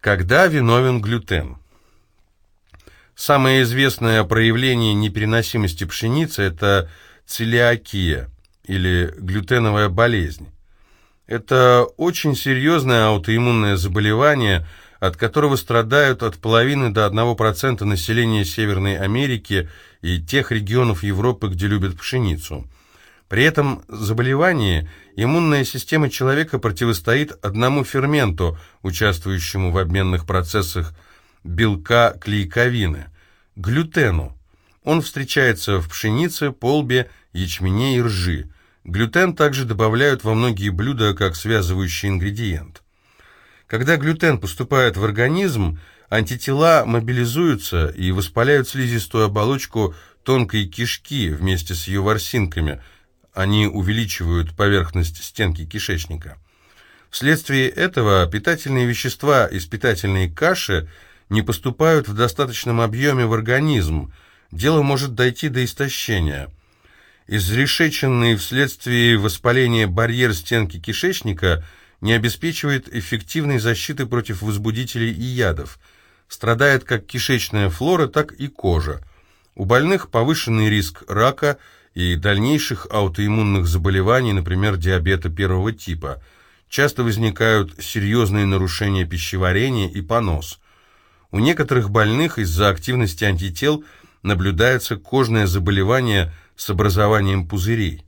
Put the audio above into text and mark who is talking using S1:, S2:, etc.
S1: Когда виновен глютен? Самое известное проявление непереносимости пшеницы – это целиакия или глютеновая болезнь. Это очень серьезное аутоиммунное заболевание, от которого страдают от половины до 1% населения Северной Америки и тех регионов Европы, где любят пшеницу. При этом заболевании иммунная система человека противостоит одному ферменту, участвующему в обменных процессах белка клейковины – глютену. Он встречается в пшенице, полбе, ячмене и ржи. Глютен также добавляют во многие блюда как связывающий ингредиент. Когда глютен поступает в организм, антитела мобилизуются и воспаляют слизистую оболочку тонкой кишки вместе с ее ворсинками. Они увеличивают поверхность стенки кишечника. Вследствие этого питательные вещества из питательной каши – не поступают в достаточном объеме в организм, дело может дойти до истощения. Изрешеченный вследствие воспаления барьер стенки кишечника не обеспечивает эффективной защиты против возбудителей и ядов. Страдает как кишечная флора, так и кожа. У больных повышенный риск рака и дальнейших аутоиммунных заболеваний, например, диабета первого типа. Часто возникают серьезные нарушения пищеварения и понос – у некоторых больных из-за активности антител наблюдается кожное заболевание с образованием пузырей.